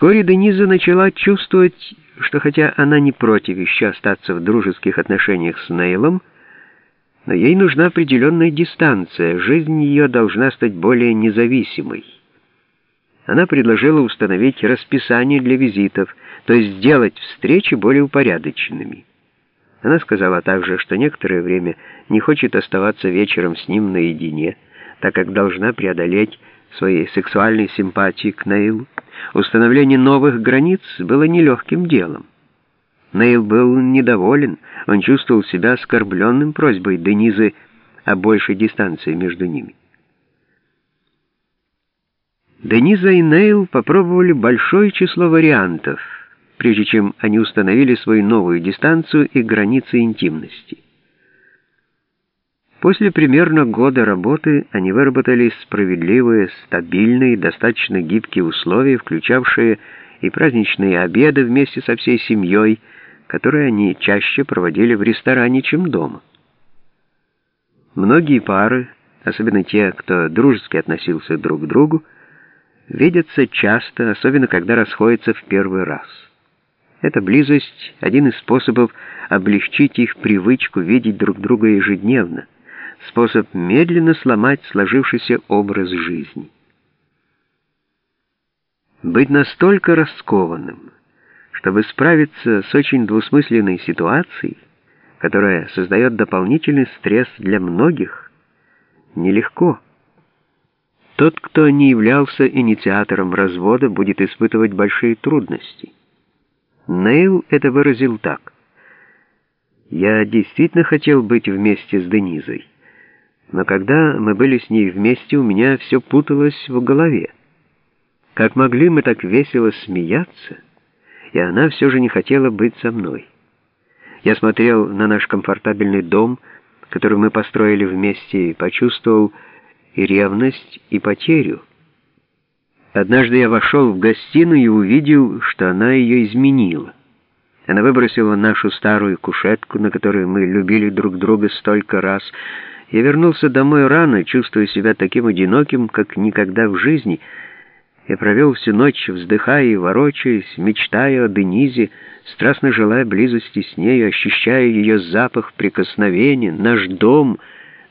Вскоре Дениза начала чувствовать, что хотя она не против еще остаться в дружеских отношениях с Нейлом, но ей нужна определенная дистанция, жизнь ее должна стать более независимой. Она предложила установить расписание для визитов, то есть сделать встречи более упорядоченными. Она сказала также, что некоторое время не хочет оставаться вечером с ним наедине, так как должна преодолеть свои сексуальные симпатии к Нейлу. Установление новых границ было нелегким делом. Нейл был недоволен, он чувствовал себя оскорбленным просьбой Денизы о большей дистанции между ними. Дениза и Нейл попробовали большое число вариантов, прежде чем они установили свою новую дистанцию и границы интимности. После примерно года работы они выработали справедливые, стабильные, достаточно гибкие условия, включавшие и праздничные обеды вместе со всей семьей, которые они чаще проводили в ресторане, чем дома. Многие пары, особенно те, кто дружески относился друг к другу, видятся часто, особенно когда расходятся в первый раз. Эта близость — один из способов облегчить их привычку видеть друг друга ежедневно — способ медленно сломать сложившийся образ жизни. Быть настолько раскованным, чтобы справиться с очень двусмысленной ситуацией, которая создает дополнительный стресс для многих, нелегко. Тот, кто не являлся инициатором развода, будет испытывать большие трудности. Нейл это выразил так. «Я действительно хотел быть вместе с Денизой но когда мы были с ней вместе, у меня все путалось в голове. Как могли мы так весело смеяться, и она все же не хотела быть со мной. Я смотрел на наш комфортабельный дом, который мы построили вместе, и почувствовал и ревность, и потерю. Однажды я вошел в гостиную и увидел, что она ее изменила. Она выбросила нашу старую кушетку, на которой мы любили друг друга столько раз, я вернулся домой рано, чувствуя себя таким одиноким, как никогда в жизни. Я провел всю ночь, вздыхая и ворочаясь, мечтая о Денизе, страстно желая близости с нею, ощущая ее запах прикосновения, наш дом,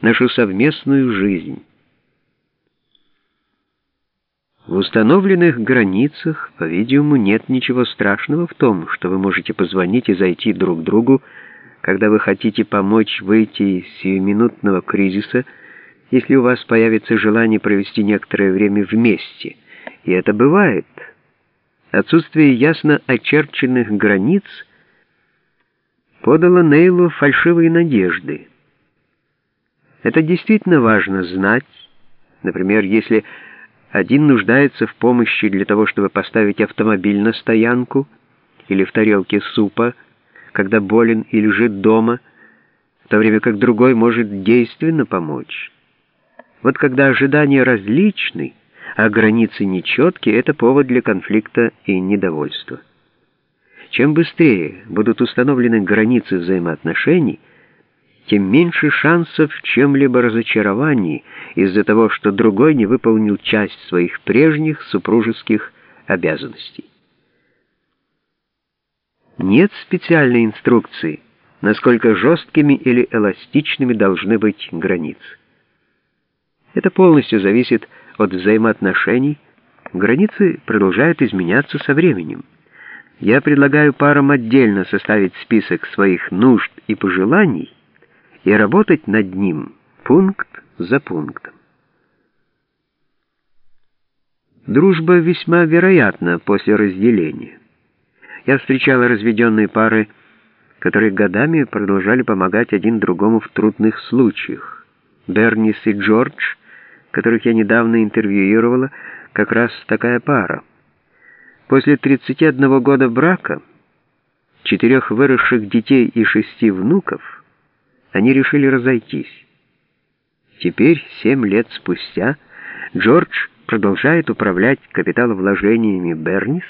нашу совместную жизнь. В установленных границах, по-видимому, нет ничего страшного в том, что вы можете позвонить и зайти друг другу, когда вы хотите помочь выйти из сиюминутного кризиса, если у вас появится желание провести некоторое время вместе. И это бывает. Отсутствие ясно очерченных границ подало Нейлу фальшивые надежды. Это действительно важно знать. Например, если один нуждается в помощи для того, чтобы поставить автомобиль на стоянку или в тарелке супа, когда болен и лежит дома, в то время как другой может действенно помочь. Вот когда ожидания различны, а границы нечеткие, это повод для конфликта и недовольства. Чем быстрее будут установлены границы взаимоотношений, тем меньше шансов в чем-либо разочаровании из-за того, что другой не выполнил часть своих прежних супружеских обязанностей. Нет специальной инструкции, насколько жесткими или эластичными должны быть границы. Это полностью зависит от взаимоотношений. Границы продолжают изменяться со временем. Я предлагаю парам отдельно составить список своих нужд и пожеланий и работать над ним пункт за пунктом. Дружба весьма вероятна после разделения. Я встречала разведенные пары, которые годами продолжали помогать один другому в трудных случаях. Бернис и Джордж, которых я недавно интервьюировала, как раз такая пара. После 31 года брака, четырех выросших детей и шести внуков, они решили разойтись. Теперь, семь лет спустя, Джордж продолжает управлять капиталовложениями Бернис,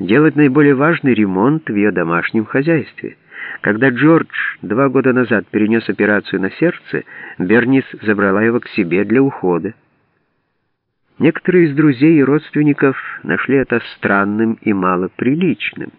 делать наиболее важный ремонт в ее домашнем хозяйстве. Когда Джордж два года назад перенес операцию на сердце, Бернис забрала его к себе для ухода. Некоторые из друзей и родственников нашли это странным и малоприличным.